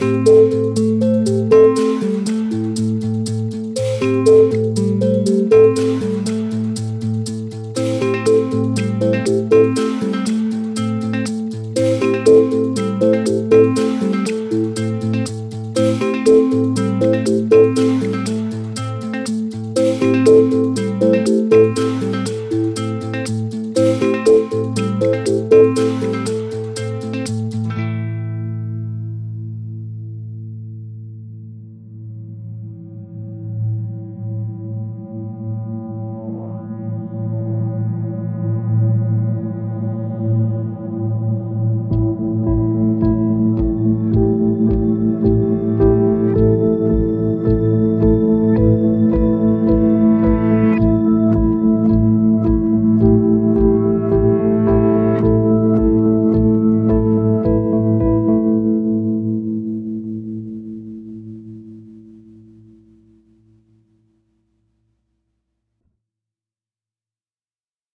Música